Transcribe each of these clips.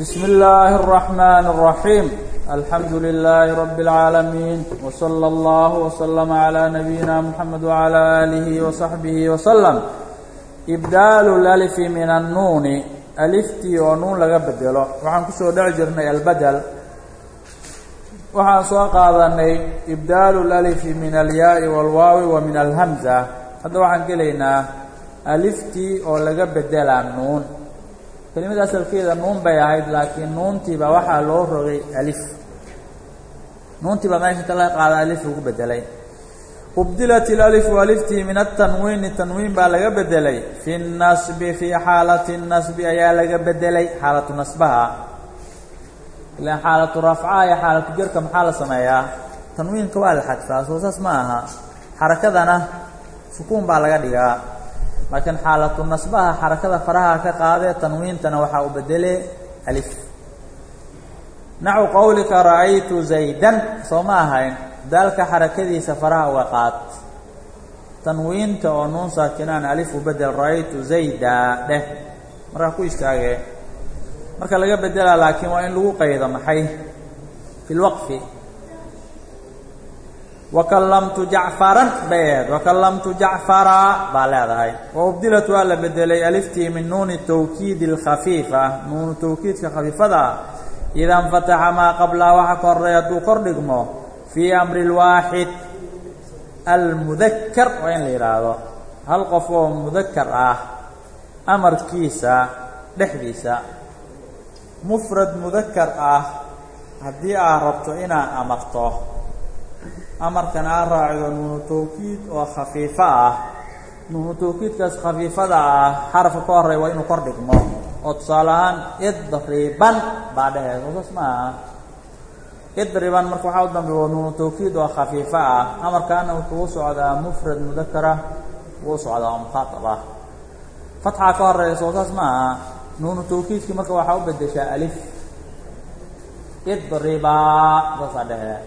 بسم الله الرحمن الرحيم الحمد لله رب العالمين وصلى الله وسلم على نبينا محمد وعلى آله وصحبه وسلم إبدال الألف من النون ألفtii oo nuun laga bedelo waxaan kusoo dheci jirnay albedel waxaan soo qaadanay ibdaalu اlأlifi min alyaai wاlwaawi wa min alhamza hadda waxaan gelaynaa aliftii oo laga bedelaa nuun kelimada asalkeeda nuun bay ahayd laakiin nuuntiiba waxaa loo rogay alif. Nuuntiiba meesha inta laga qaada alif lagu bedelay ubdilat ilalifu aliftii min atanwiini tanwiin baa laga bedelay fi nasbi fii xaalati nasbi ayaa laga bedelay xaalatu nasbaha. Ilaan xaalatu rafcaha iyo xaalatu jarka maxaa la sameeyaa? Tanwiinka waa la xadfaa soo saas ma aha. Xarakadana sukuun baa laga dhigaa laakiin xaalatu nasbaha xarakada faraha ka qaadee tanwiintana waxaa u bedele alif. Naxu qowlika ra'aytu zaydan soo ma ahayn. Daalka xarakadiisa faraha uga qaad. Tanwiinta oo nuun saakinaan alif u bedel ra'aytu zayda dheh. Markaa ku istaagee. Marka laga bedelaa laakiin waa in lagu qaydo maxay? Fi lwaqfi wakallamtu jacfaran bay aheed wakallamtu jacfara baa leedahay wa ubdilat waa la bedelay aliftii min nuuni tawkiidi alkhafiifa nuunu tawkiidka khafiifada ah ida infataxa maa qablaha waxa ka horey hadduu kor dhigmo fii amri lwaaxid almudakar waa in la yidhaahdo hal qof oo mudakar ah amarkiisa dhexdiisa mufrad mudakar ah haddii aad rabto inaad amarto amarkan aad raacido nuunu tawkiid oo khafiifo ah. Nuunu tawkiidkaas khafiifada ah xarafka ka horey waa inuu kor dhigmo. Oo tusaale ahaan idriban baa dhehee saas ma aha. Idriban marka waxaa u dambeya waa nuunu tawkiid oo khafiifo ah. Amarkaana wuxuu u socdaa mufrad mudakara wuu u socdaa oo mukhaatab ah. Fatxaa ka horreeya soo saas ma aha. Nuunu tawkiidkii marka waxaa u bedeshaa alif. Idribaa saasaa dhehee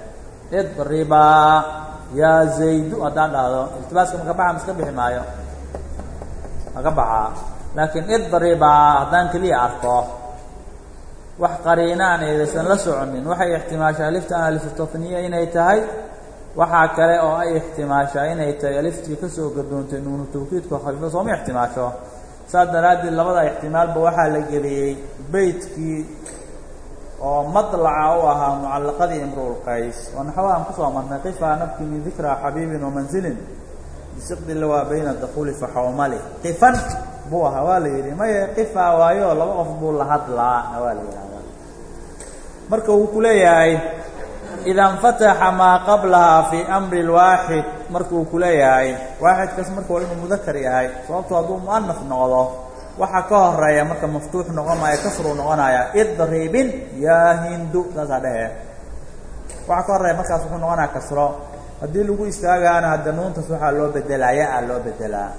idribaa yaa zaydu haddaan dhahdo iltibaaska maka baxa miska bixi maayo? Maka baxaa laakiin idribaa haddaan keliya arko wax qariinaan eedaysan la soconin. Waxay ixtimaashaa aliftan alifutaniya inay tahay. Waxaa kale oo ay ixtimaashaa inay tahay aliftii ka soo gadoontay nuunu tawkiidka khafiifa sooma ixtimaasho. Saas daraaddeed labada ixtimaalba waxaa la geliyey beytkii oo madlaca u ahaa mucallaqadii imruul qays. Oo naxwahan ku soo marnay qifaa nabki min dikraa xabiibin wamanzilin bisiqdi lawaa bayna dakuuli faxawmali qifan buu ahaa waa la yidhi maye qifaa waayo laba qof buu la hadlaa. Waa la yidhahdaa marka uu ku leeyahay ida infataxa maa qablahaa fii amri lwaaxid markuu ku leeyahay waaxidkaas marka waa inuu mudakar yahay sababto hadduu mu'anaf noqdo waxaa ka horreeya marka maftuux noqon maayo kasruu noqonaya idribin yaa hindu saasaa dhehe waxaa ka horreeya markaas wuxuu noqonaya kasro. Haddii lagu istaagaana hadda nuuntaas waxaa loo bedelaa ya-a loo bedelaa.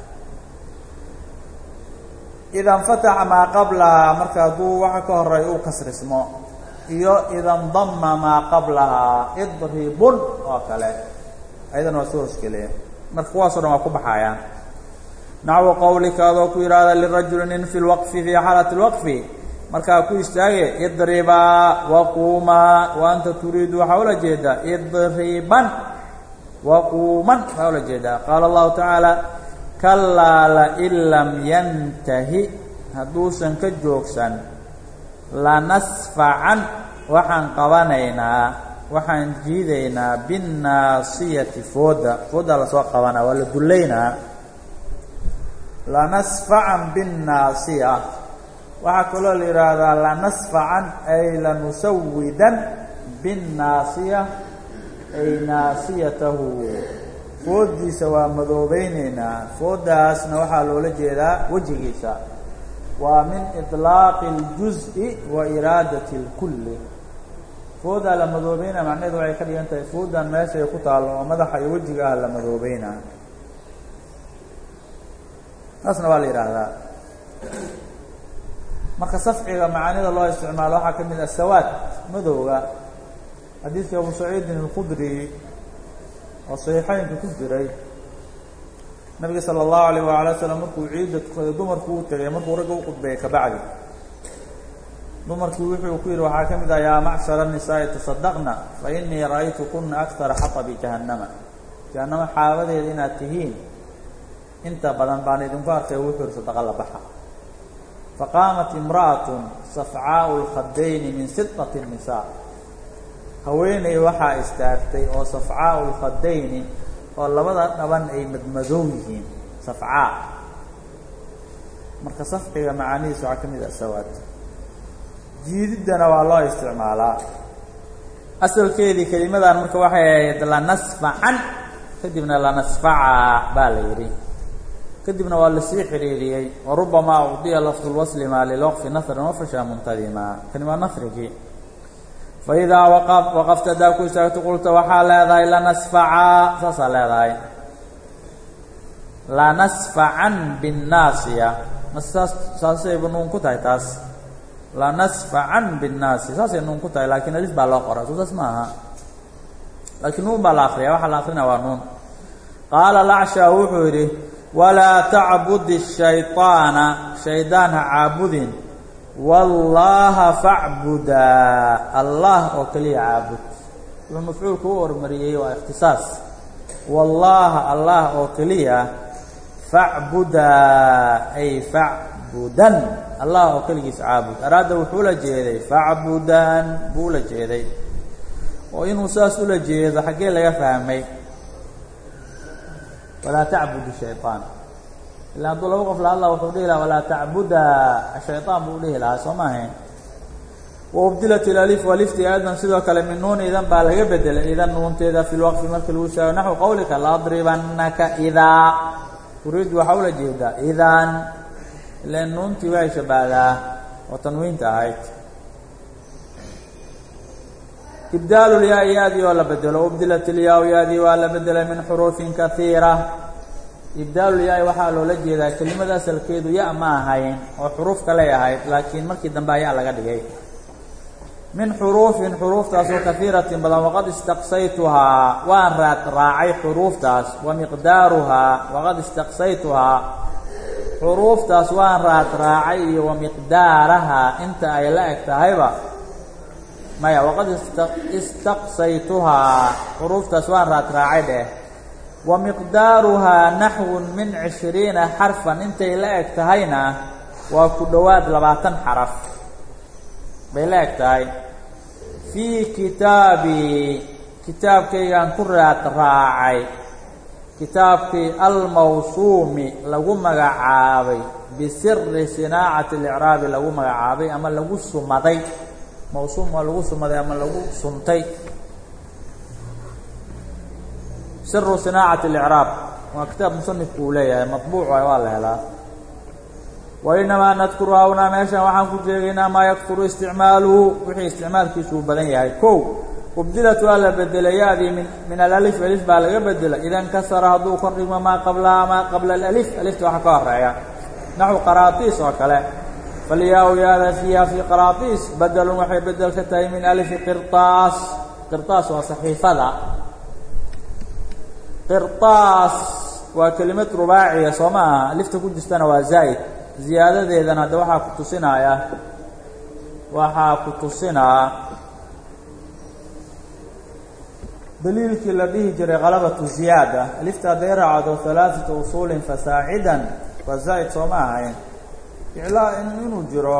Ida infataxa maa qablahaa marka hadduu waxa ka horreeya uu kasrismo iyo ida ndama maa qablahaa idribun oo kale. Ayadana waa soo hoskeliya marka kuwaasoo dhan waa ku baxayaan naxwu qowlika adoo ku yidhaahda lirajuli nin fi lwaqfi fii xaalati lwaqfi. Markaa ku istaage idribaa waquumaa wa anta turiidu waxaa ula jeedaa idriban waquuman waxaa ula jeedaa qaala allahu tacaala kalaa lain lam yantahi hadduusan ka joogsan lanasfacan waxaan qabanaynaa waxaan jiidaynaa binnaasiyati fooda. Fooddaa la soo qabanaa waa la dullaynaa lanasfacan binnaasiya waxaa kaloo la yidhaahdaa lanasfacan ay lanusawidan binnaasiya ay naasiyatahu fooddiisa waa madoobeyneynaa fooddaasna waxaa loola jeedaa wejigiisa waa min iطlaaqi اljuz'i wa iraadati اlkulli fooddaa la madoobeynaa macnaheedu waxay ka dhigan tahay fooddan meeshay ku taallo oo madaxa iyo wejiga ah la madoobeynaa taasna waa la yidhaahdaa. Marka safciga macaanida loo isticmaalo waxaa ka mid ah sawaad madowga xadiidkii abu saciidin alkhudri oo saxiixooyinka ku jiray. Nabiga sala allahu alayh waala slam markuu ciidda tukaday dumarku uu tegay markuu ragga u khudbeeyey kabacdi. Dumarkii wuxuu ku yidhi waxaa ka mid ah yaa macshara nisaa'i tasadaqna fa inii ra'aytu kuna akara xatabi jahannama. Jahannamo xaabadeeda inaad tihiin inta badan baan idinku arkay wuxuu ihi sadaqa la baxa. Faqaamat imra'atun safcaau lkhadayni min sidqati nisaa. Haweeney waxaa istaagtay oo safcaau lkhadayni oo labada dhaban ay madmadow yihiin safcaa. Marka safciga macaanihiis waxaa ka mid ah sawaato jiididdana waa loo isticmaalaa. Asalkeedii kelimadan marka waxay ahayd lanasfacan kadibna lanasfacaa baa la yidhi kadibna waa la sii xidhiiriyey warubamaa ucdiya lafdu lwasli maa lilwaqfi nahrin wafasha muntadima. Kani waa nahrigii faidaa waqafta hadaa ku istaagto qulta waxaa leedahay lanasfaca saasaa leedahay. Lanasfacan binnaasiya. Saas saasayba nuun ku tahay taas. Lanasfacan binnaasi. Saasay nuun ku tahay laakiin alif baa loo qoraa soo ma aha laakiin nuun baa la akriya waxaa la akrina waa nuun. Qaala lacsha wuxuu yidhi walaa tacbudi shayطaana shaydaan ha caabudin. Wallaaha facbudaa allah oo keliya caabud. Wuxuu mafcuulku u hormariyey waa ikhtisaas. Wallaaha allah oo keliya facbudaa ay facbudan allah oo keligiis caabud. Araada wuxuu ula jeeday facbudan buu ula jeeday. Oo inuu saas ula jeedo xaggee laga fahmay walaa tacbudu shayطaan ila hadduu laba qof la hadla wuxuu dhihi lahaa walaa tacbuda shayطaan buu dhihi lahaa soo ma ahayn. Waubdilat ilalif alifti aydan sidoo kale min nuun idan baa laga bedelay idan nuunteeda fi lwaqfi marka lagu shaago naxwu qowlika laadribannaka idaa. Uriidu waxaa ula jeedaa idan ilan nuuntii way shabahdaa oo tanwiinta ahayd ibdaalu lyaai yaadii oo la bedelo ubdilat ilyaau yaadii waa la bedelay min xuruufin kaiira ibdaalulyaai waxaa loola jeedaa kelimada asalkeedu ya ma ahayn oo xuruuf kaley ahayd laakiin markii dambe ayaa laga dhigay min xuruufin xuruuftaasoo kaiiratin badan waqad istaqsaytuhaa waan raad raacay xuruuftaas wa miqdaaruhaa waqad istaqsaytuhaa xuruuftaas waan raad raacay iyo wa miqdaarahaa inta ay la eg tahayba maya waqad istaqsaytuhaa xuruuftaas waan raad raacay dheh. Wa miqdaaruhaa naxwun min cishriina xarfan. Intay la eg tahayna waa ku dhowaad labaatan xaraf. Bay la eg tahay. Fii kitaabii kitaabkaygaan ku raad raacay kitaabkii almawsuumi lagu magacaabay. Bisiri sinaacati اlicraabi lagu magacaabay ama lagu sumaday mawsuum waa lagu sumaday ama lagu suntay siru sinaacati اlicraab waa kitaab musanifku uu leeyahay maطbuuc waa la helaa. Wainamaa nadkuru hawnaa meeshan waxaan ku sheegaynaa maa yakfuru isticmaaluhu wixii isticmaalkiisu uu badan yahay. Kow ubdilat waa la bedelay yaadii min min alalif alif baa laga bedelay. Idan kasara hadduu kor dhigmo maa qablaha maa qabla alalif alifta waxa ka horreeya naxwu qaraatiis oo kale falyaa yaada fiiha fii qaraatiis bedelun waxay bedel ka tahay min alifi qirtaas qirtaas waa saxiifada qirtaas waa kelimad rubaaciya soo ma aha alifta ku jirtana waa zaa'id ziyaadadeedana hadda waxaa ku tusinaya waxaa ku tusinaa daliilkii la dhihi jiray qalabatu ziyaada alifta hadday raacdo halaaثata usuulin fasaacidan waa zaa'id soo ma ahayn iclaa inuu jiro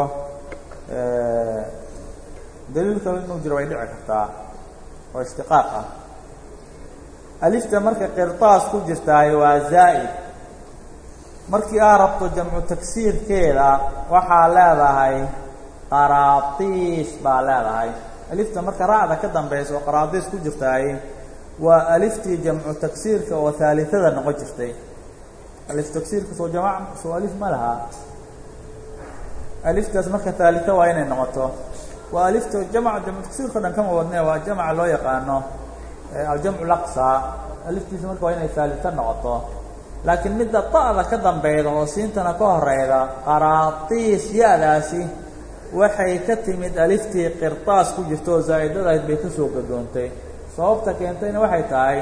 daliil kale inuu jiro way dhici kartaa oo ishtiqaaq ah. Alifta marka qirtaas ku jirtaay waa zaa'id. Markii aa rabto jamcu tagsiirkeeda waxaa leedahay qaraatiis baa leedahay. Alifta marka raacda ka dambaysa oo qaraatiis ku jirtaay waa aliftii jamcu tagsiirka oo haalitada noqon jirtay. Alif tagsiirka soo jamac soo alif ma laha aliftaas marka haalita waa inay noqoto. Waa alifta jamc jamcu tagsiirka o dhan kama wadne waa jamca loo yaqaano aljamcu laqsa aliftiisa marka waa inay haalita noqoto. Laakiin midda ta'da ka dambeyda oo siintana ka horeyda qaraatiis ya-daasi waxay ka timid aliftii qirtaas ku jirta oo zaa'idadahayd bay ka soo gadoontay. Sababta keentayna waxay tahay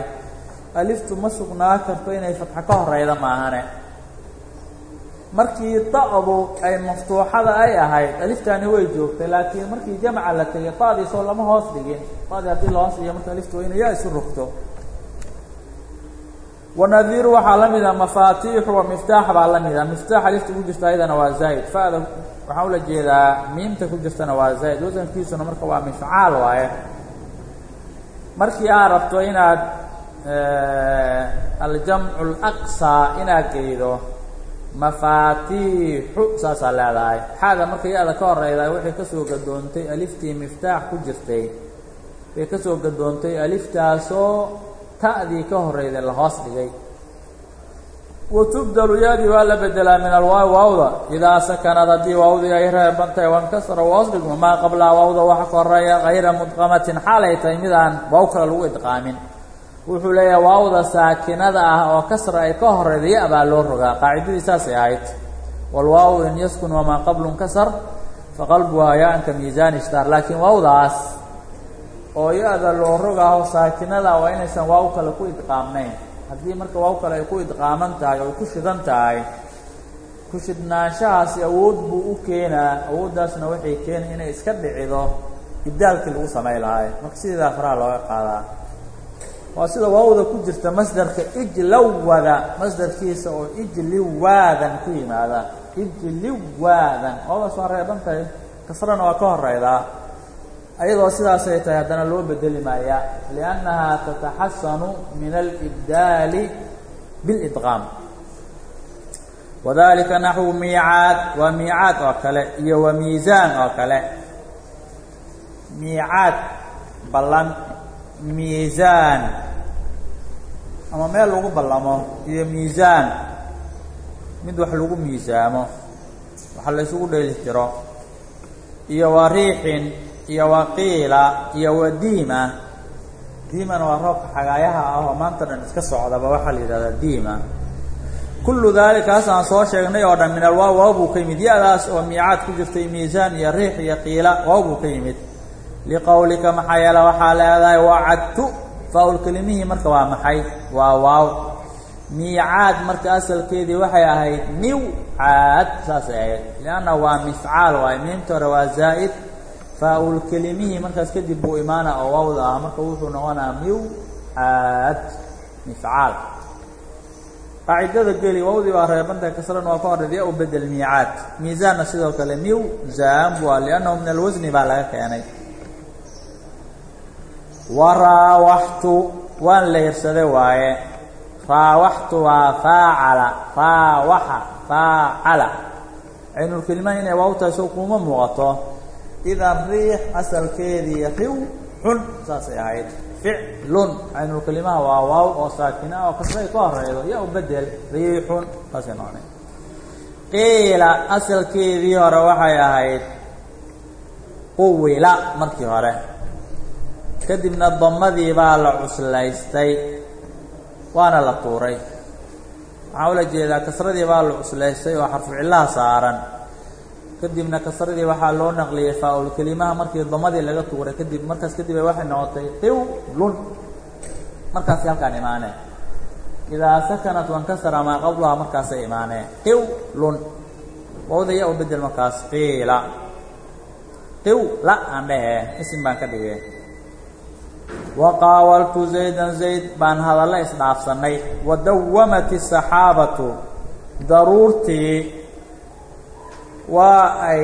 aliftu ma sugnaa karto inay fatxo ka horeyda maahane markii da'du ay maftuuxada ay ahayd aliftani way joogtay laakiin markii jamca la tegay da'diisoo lama hoos dhigin. Da'dii haddii la hoos dhigiyo marka alifta waa ina yaa isu rogto wanadiiru waxaa la mida mafaatiixu wa miftaax baa la mida. Miftaax alifta ku jirta ayadana waa zaa'id fa'da waxaan ula jeedaa miimta ku jirtana waa zaa'id wasankiisuna marka waa mifcaal waaye. Markii aad rabto inaad aljamcu alaqsaa inaad geydo mafaatiixu saasaa leedahay xaada marka ya-da ka horeyda waxay ka soo gadoontay aliftii miftaax ku jirtay. Bay ka soo gadoontay aliftaasoo ta'dii ka horeyday la hoos dhigay. Wa tubdalu yaadii waa la bedelaa min alwaaw waawda. Idaa sakanad haddii waawdii ay reebantahay wankasara hoos dhigmo maa qablaa waawda waxa ka horreeya hayra mudqamatin xaalay tahay midaan waaw kale lagu idqaamin wuxuu leeyahay waawda saakinada ah oo kasra ay ka horeyda ya baa loo rogaa. Qaacidadii saasay ahayd. Walwaawu in yaskun wamaa qablu nkasar faqalbuhaa ya-anka miisaan ishtaar. Laakiin waawdaas oo ya-da loo rogaaho saakinada waa inaysan waaw kale ku idqaamnayn haddii marka waaw kale ay ku idqaaman tahay oo ku shidan tahay ku shidnaanshahaasi awood buu u keenaa. Awooddaasna waxay keena inay iska dhicido. Ibdaalkii lagu samay lahay marka sideedaa faraha looga qaadaa waa sida waawda ku jirta masdarka ijlawada masdarkiisa oo ijliwaadan ku yimaada. Ijliwaadan. Waawdaas waa reeban tahay kasrana waa ka horeydaa ayadoo sidaasay tahay haddana loo bedeli maaya liannahaa tataxasanu min alibdaali bilidqaam wadalika naxwu miicaad. Waa miicaad oo kale iyo wa miisaan oo kale. Miicaad ballan miisaan ama meel lagu ballamo iyo miisaan mid wax lagu miisaamo waxa la isugu dheeli iyo wa riixin iyo wa qiila iyo wa diima. Diimana waa roobka xagaayaha ah oo maanta dhan iska socdaba waxaa la yidhahdaa diima. Kullu daalika haas aan soo sheegnay oo dhan min alwaaw waaw buu ka yimid. Ya-daas oo miicaad ku jirtay miisaan iyo riix iyo qiila waaw buu ka yimid liqowlika maxaa yeele waxaa leedahay wacadtu faa-ul marka waa maxay? Waa waaw. Miicaad marka asalkeedii waxay ahayd miwcaad saasay ahayd. Lianna waa mifcaal waaye miimta waa zaa'id. Faa-ul markaas kadib buu imaana oo waawda ah. Marka wuxuu noqonaa miwcaad mifcaal. Qaacidada geli waawdii waa reebanta kasran waa ka horreed ya bedel miicaad. Miisaanna sidoo kale miwzaan bua liannahu min alwasni baa laga keenay waraawaxtu waan leyrsaday waaye. Raawaxtu waa faacala raawaxa faacala. Caynulkelimaha inay waaw tahay soo kuma muuqato. Idan riix asalkeedii riw xun saasay ahayd. Ficlun caynulkelimaha waa waaw oo saakina oo kasray ka horeydo ya u bedel riixun saasay noqonay. Qiila asalkeedii hore waxay ahayd quwila markii hore kadibna damadii baa la cuslaystay waana la tuuray. Waxaa ula jeedaa kasradii baa la cuslaystay oo xarfu cillaha saaran. Kadibna kasradii waxaa loo naqliyey faa-ul kelimaha markii damadii laga tuuray. Kadib markaas kadib ay waxay noqotay qiwlun markaasi halkaan imaanee idaa sakanat wankasara maa qablaha markaasay imaaneen qiwlun wawda ya u bedel markaas. Qiila. Qiwla aan dhehe isim baan ka dhigay waqaawaltu zaydan zayd baan hadalla isdhaafsannay wadawamat الsaxaabatu daruurtii waa ay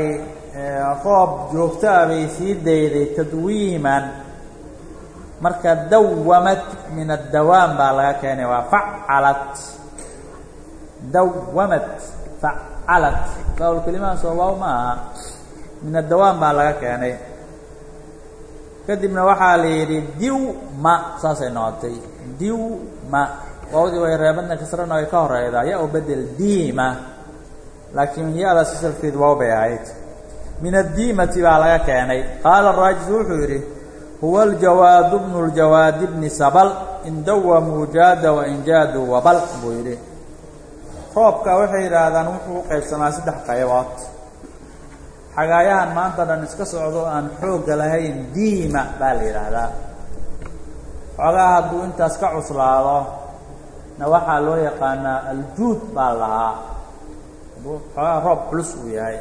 roob joogtaa bay sii dayday tadwiiman marka dawamat min addawaam baa laga keenay waa facalat dawamat facalat faaul kelimahaas oo waaw ma aha min addawaam baa laga keenay kadibna waxaa la yidhi diwma saasay noqotay. Diwma waawdii way reebadna kasrana ay ka horeydaa ya u bedel diima. Laakiin ya-daas asalkeedu waaw bay ahayd. Min addiimati baa laga keenay. Qaala raajis wuxuu yidhi huwa aljawaadu bnu ljawaadi bni sabal in dawamuu jaada wain wabal buu yidhi. Roobka waxay yidhaahdaan wuxuu u qaybsamaa saddex qaybood xagaayahan maanta dhan iska socdo aan xoogga lahayn diima baa la yidhaahdaa. Xoogaha hadduu intaas ka cuslaado na waxaa loo yaqaanaa aljuud baa lahaa. Xoogaa roob culus uu yahay.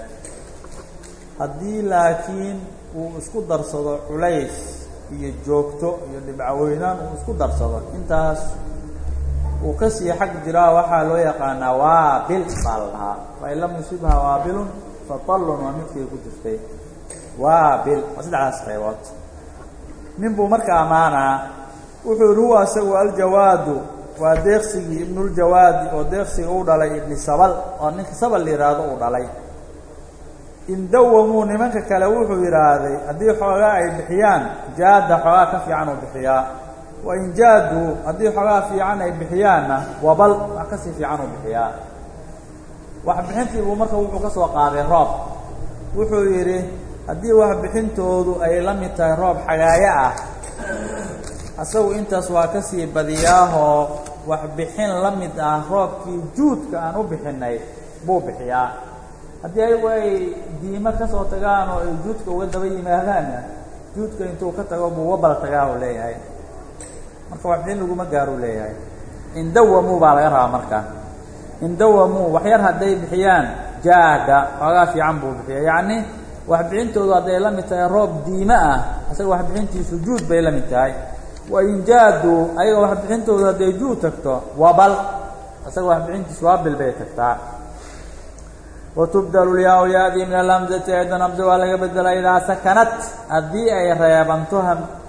Haddii laakiin uu isku darsado culays iyo joogto iyo dhibcaweynaan uu isku darsado intaas uu ka sii xag jiraa waxaa loo yaqaanaa waabil baa la dhahaa fain lam yusibha waabilun fatallun waa midkay ku jirtay. Waabil waa saddexdaas qaybood. Nin buu marka ammaanaa wuxuu yihi huwa isagu aljawaadu. Waa deeqsigii ibnuljawaadi oo deeqsiga u dhalay ibni sabal oo ninka sabal la uu dhalay. Indawamuu nimanka kale wuxuu yidhaahday haddii xoogaa ay bixiyaan jaada xoogaa ka fiican uu bixiyaa. Wa in jaaduu haddii xoogaa fiican ay bixiyaanna wabal wax ka sii fiican uu bixiyaa waxbixintii buu marka wuxuu ka soo qaaday roob. Wuxuu yidhi haddii waxbixintoodu ay la mid tahay roob xagaayo ah asagu intaas waa ka sii badiyaahoo waxbixin la mid ah roobkii juudka aan u bixinay buu bixiyaa. Haddii ayagu ay diimo ka soo tagaan oo ay juudka uga daba yimaadaanna juudka intuu ka tago buu wabal tagaa uu leeyahay. Marka waxbixin laguma gaaruu leeyahay. Indawamuu baa laga rabaa marka indawamuu waxyar hadday bixiyaan jaada xoogaa fiican buu bixiya yacni waxbixintoodu hadday la mid tahay roob diimo ah isaga waxbixintiisu juud bay la mid tahay. Wain jaaduu ayaga waxbixintoodu hadday juud tagto wabal isaga waxbixintiisu waabil bay tagtaa. Watubdalu lyaa yaadii min alhamzati aydan hamze waa laga bedela idaa sakanat. Haddii ay reebanto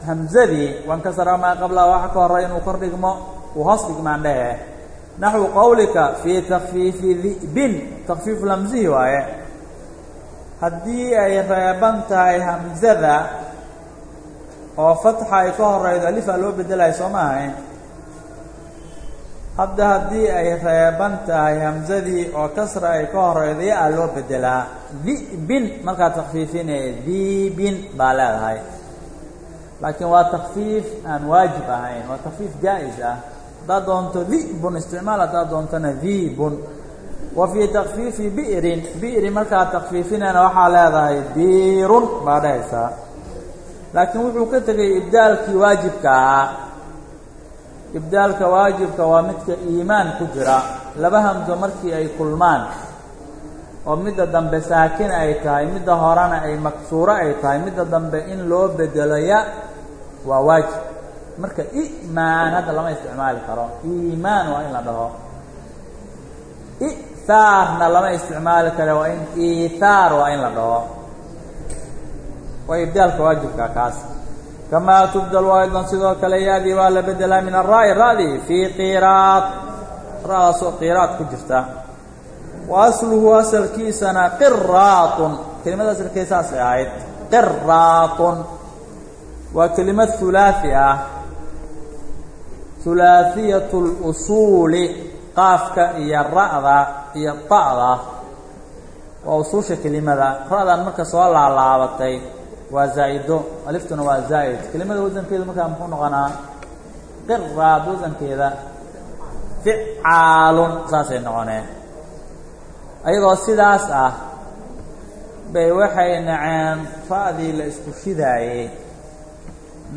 hamzadii wankasara maa qabla waxa ka horey inuu kor dhigmo uu hoos dhigmaan dhehe naxwu qowlika fii takfiifi dibin takfiifu lamzihi waaye haddii ay reeban tahay hamzada oo fatxa ay ka horeydo alifaa loo bedelayo soo ma ahayn hadda haddii ay reeban tahay hamzadii oo kasra ay ka horeydo ya-a loo bedelaa dibin markaad takfiifinaya dibin baa leedahay laakiin waa takfiif aan waajib ahayn waa takfiif jaa-is ah haddaad doonto dibun isticmaal haddaad doontona dibun wa fii takfiifi bi'rin bi'ri markaad takfiifinayna waxaa leedahay biirun baa dhehaysaa laakiin wuxuu ka tegay ibdaalkii waajibka ahaa. Ibdaalka waajibka waa midka iimaan ku jira laba hamso markii ay kulmaan oo midda dambe saakin ay tahay midda horena ay maksuuro ay tahay midda dambe in loo bedelo waa waajib marka imaan hadda lama isticmaali karo. Iimaan waa in la dhaho. I'haarna lama isticmaali karo waa in iithaar waa in la dhaho. Waa ibdaalka waajibka kaas. Kamaa tubdalu aydan sidoo kale yaadii waa la bedelaa min araa'i ra'dii fii qiraad ra'daasoo ku jirta. Wa asluhu asalkiisana qiraatun kelimada asalkee saasay ahayd? Qiraatun waa kelimad hulaahi ah hulaahiyat اlusuuli qaafka iyo ra'da iyo ta'da waa usuusha kelimada. Ra'dan marka soo laalaabatay waa zaa'ido. Aliftuna waa zaa'id. Kelimada wasankeeda markaa muxuu noqonaa? Qiraad wasankeeda ficaalun saasay noqoneen. Ayadoo sidaas ah bay waxay naceen ra'dii la isku shidaayey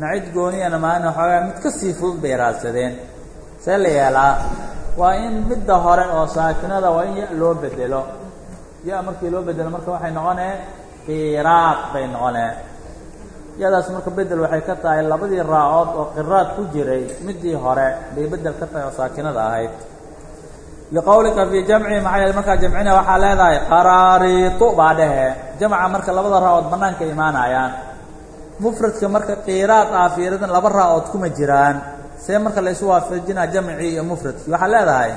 nacid gooniyana maalin waxoogaa mid ka sii fudud bay raadsadeen. See la yeelaa? Waa in midda hore oo saakinada waa in ya loo bedelo ya markii loo bedelo marka waxay noqonee qiraad bay noqonee. Yadaas marka bedel waxay ka tahay labadii raacood oo qiraad ku jiray midii hore bay bedel ka tahay oo saakinada ahayd. Liqowlika fii jamci maxaa markaa jamcina waxaa leedahay qaraariitu baa dhehe jamca marka labada raacood bannaanka imaanayaan mufradka marka ah fiiradan laba raacood kuma jiraan. See marka laysu waafajinaa jamcii iyo mufradkii waxaa leedahay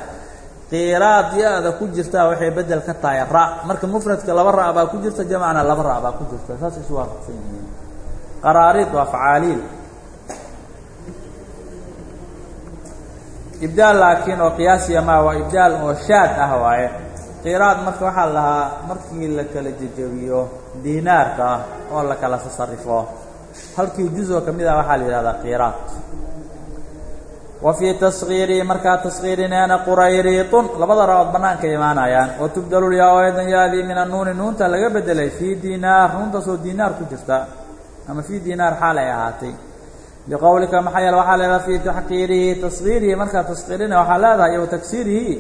qiraad ya-da ku jirtaa waxay bedel ka tahay ra. Marka mufradka laba ra' baa ku jirta jamcna laba ra' baa ku jirta. Saasay isu waafaqsan yihiin qaraariid waa facaaliil ibdaal laakiin oo qiyaasiya maa waa ibdaal oo shaad ah waaye. Qiraad marka waxaa lahaa markii la kala jejebiyo diinaarka oo la kala tasarifo halkii juz-o ka mid ah waxaa la yihahdaa qiraad wa fii taskiirihi markaa taskiirineena qurayriitun labada ra'ood bannaanka imaanayaan. Wa tubdalu lyaa aydan yaadii min annuuni nuunta laga bedelay fii diinaar nuuntaasoo diinaar ku jirta. Ama fii diinaar xaal ay ahaatay. Liqowlika maxaa yeele waxaa leedahay fii taxqiirihi taskiirihi markaa taskiirina waxaa leedahay iyo taksiirihi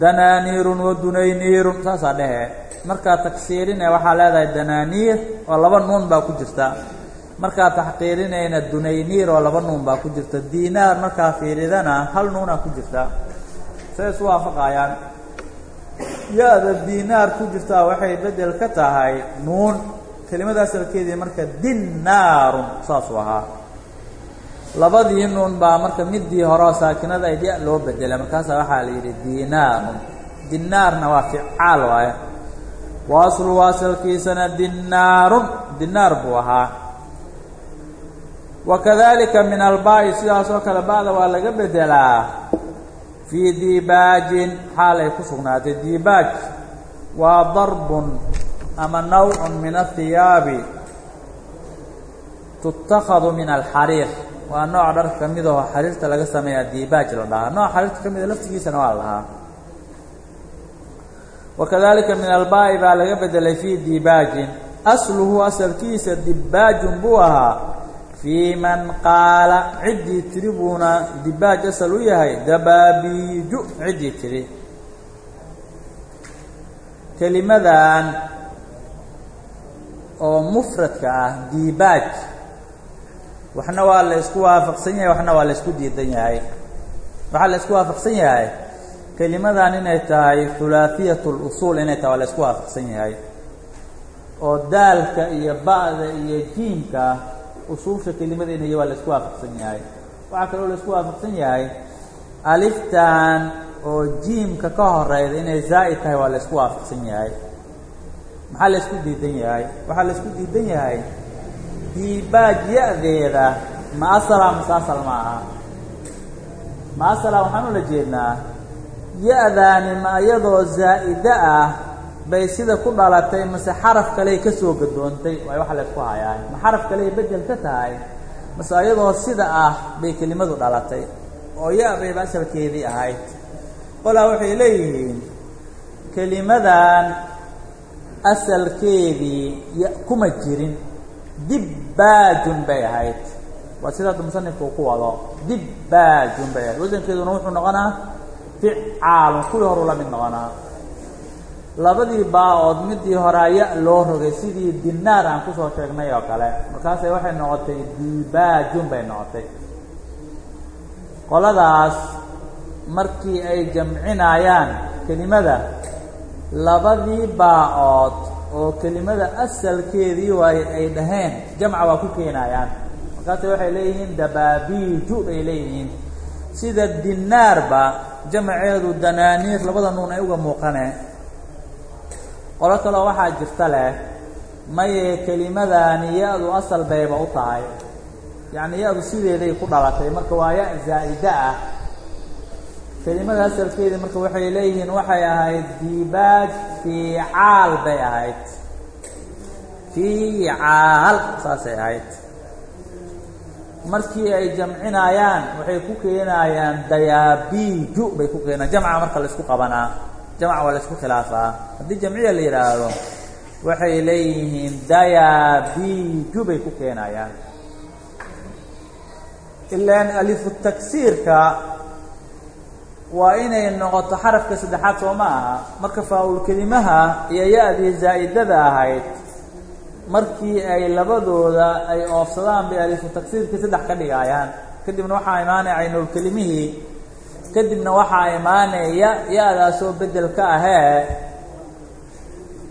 danaaniirun wa dunayniirun saasaa dhehe markaa tagsiirine waxaa leedahay danaaniir oo laba nuun baa ku jirta markaa taxqiirinayna dunayniir oo laba nuun baa ku jirta. Diinaar markaa fiiridana hal nuunaa ku jirta. Say isu waafaqayaan. Ya-da diinaar ku jirtaa waxay bedel ka tahay nuun. Kelimada asalkeedii marka dinaarun saasuu ahaa. Labadii nuun baa marka midii horeo saakinada ay loo bedelay markaasaa waxaa la yidhi dinaarun dinaarna waa ficaal waaye. Wa asluhu asalkiisana dinaarun dinaar buu ahaa wa kadalika min albaa'i sidaas oo kale ba'da waa laga bedelaa. fii diibaajin xaal ay ku sugnaatay. diibaaj waa darbun ama nawcun min athiyaabi tuttakhadu min alxariir waa nooc dhar ka mid aho xariirta laga sameeyaa diibaaj la dhahaa. nooc xariirta ka mida laftigiisana waa la dhahaa. wa kadalika min albaa'i baa laga bedelay fii diibaajin asluhu asalkiisa dibaajun buu ahaa fii man qaala ciddii tiri buuna dibaaj asal u yahay dabaabiiju ciddii tiri kelimadan oo mufradka ah diibaaj waxna waa la isku waafaqsan yahay waxna waa la isku diidan yahay waxaa la isku waafaqsan yahay kelimadan inay tahay hulaahiyat اlusuul inay tahay waa la isku waafaqsan yahay oo daalka iyo ba'da iyo jiimka usuulsha kelimada inay waa la isku waafaqsan yahay. Waxaa kaloo la isku waafaqsan yahay aliftan oo jiimka ka horeyda inay zaa'id tahay waa la isku waafaqsan yahay. Maxaa la isku diidan yahay? Waxaa la isku diidan yahay diibaaj ya-deeda ma asala mase asal ma aha. Ma asala waxaan ula jeednaa ya-daani ma iyadoo zaa'ide ah bay sida ku dhalatay mase xaraf kaley ka soo gadoontay. Waay waxa la isku hayaa. Ma xaraf kaley bedel ka tahay? Mase iyadoo sida ah bay kelimadu dhalatay. Oo ya bayba asalkeedii ahayd. Qolaa waxay leeyihiin kelimadan asalkeedii ya kuma jirin. Dibbaajun bay ahayd. Waa sida hadda musanifka uu ku wado. Dibbaajun bay ahayd. Wasankeeduna wuxuu noqonaa ficaalun. Kuwii horuu la mid noqonaa labadii baa-ood midii horaa ya loo rogay sidii dinaar aan ku soo sheegnay oo kale. Markaasay waxay noqotay dibaajun bay noqotay. Qoladaas markii ay jamcinayaan kelimada labadii baa-ood oo kelimada asalkeedii waaye ay dhaheen jamca waa ku keenayaan. Markaasay waxay leeyihiin dabaabiiju bay leeyihiin. Sida dinaarba jamceedu danaaniir labada nuun ay uga muuqaneen qolo kaloo waxaa jirta leh maye kelimadani ya-du asal bayba u tahay. Yacni ya-du sideeday ku dhalatay marka waa ya zaa'ida ah. Kelimada asalkeedii marka waxay leeyihiin waxay ahayd diibaaj fiicaal bay ahayd. Fiicaal saasay ahayd. Markii ay jamcinayaan waxay ku keenayaan dayaabiiju bay ku keenayaan jamca marka la isku qabanaa jamca waa la isku khilaafaa. Haddii jamciya la yidhaahdo waxay leeyihiin dayaabiiju bay ku keenayaan. Ilaan alifu taksiirka waa inay noqoto xarafka saddexaad soo ma aha. Marka faa-ul kelimaha iyo ya-dii zaa'idada ahayd markii ay labadooda ay oofsadaan bay alifu taksiirkii saddex ka dhigayaan kadibna waxaa imaanaya caynulkelimihii kadibna waxaa imaanaya ya-daasoo bedel ka ahee.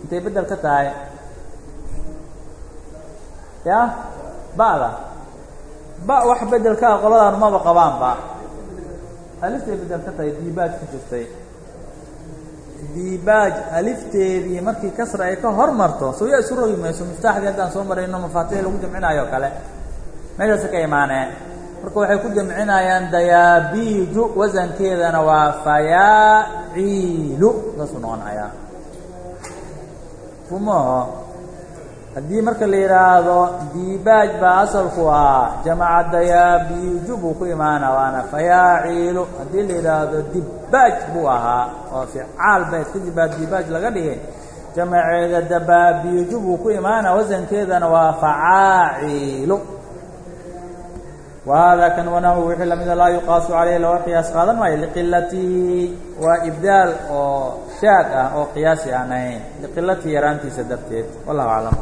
Intay bedel ka tahay? Ya? Ba'da. Ba wax bedel ka ah qoladaan maba qabaanba. Aliftay bedel ka tahay diibaaj ku jirtay. Diibaaj alifteedii markii kasra ay ka hormarto soo ya isu rogi mayso miftaaxdii haddaan soo marayno mafaatixii lagu jamcinaayo o kale. Meeshaasi ka imaaneen marka waxay ku jamcinayaan dayaabiiju wasankeedana waa fayaaciilu saasuu noqonayaa. Fumaho haddii marka la yidhaahdo diibaaj baa asalku ah jamaca dayaabiiju buu ku imaana waana fayaaciilu. Haddii la yidhaahdo dibbaaj buu ahaa oo ficaal ba kadib baa diibaaj laga dhigay. Jamaceeda dabaabiiju buu ku imaana wasankeedana waa facaaciilu wahada kan wanahu wixii lamida laa yuqaasu caleyhi looga qiyaas qaadan maayo liqilatihi waa ibdaal oo shaad ah oo qiyaasi aan ahayn liqilatihi yaraantiisa darteed wallahu aclam